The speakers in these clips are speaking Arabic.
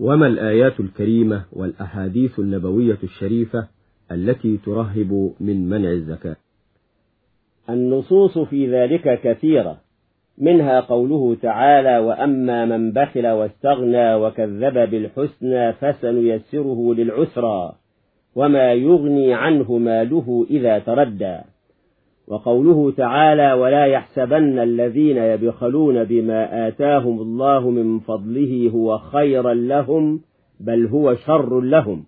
وما الآيات الكريمة والأحاديث النبوية الشريفة التي ترهب من منع الزكاة؟ النصوص في ذلك كثيرة منها قوله تعالى وأما من بخل واستغنى وكذب بالحسنى فسنيسره للعسرى وما يغني عنه ماله إذا تردى. وقوله تعالى ولا يحسبن الذين يبخلون بما آتاهم الله من فضله هو خيرا لهم بل هو شر لهم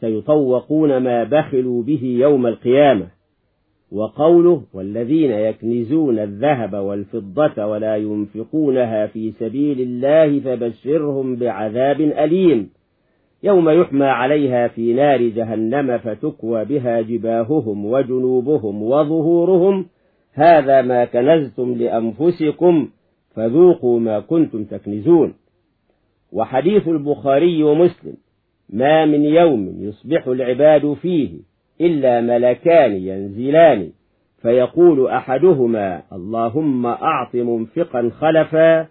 سيطوقون ما بخلوا به يوم القيامة. وقوله والذين يكنزون الذهب والفضة ولا ينفقونها في سبيل الله فبشرهم بعذاب أليم. يوم يحمى عليها في نار جهنم فتكوى بها جباههم وجنوبهم وظهورهم. هذا ما كنزتم لأنفسكم فذوقوا ما كنتم تكنزون. وحديث البخاري ومسلم ما من يوم يصبح العباد فيه إلا ملكان ينزلان. فيقول أحدهما اللهم أعط منفقا خلفا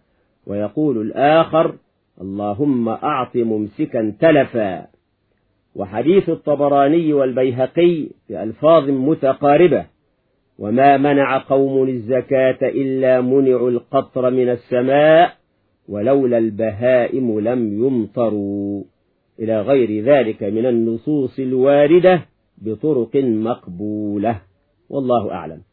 ويقول الآخر اللهم أعط ممسكا تلفا. وحديث الطبراني والبيهقي بألفاظ متقاربة. وما منع قوم الزكاة إلا منعوا القطر من السماء ولولا البهائم لم يمطروا. إلى غير ذلك من النصوص الواردة بطرق مقبولة. والله أعلم.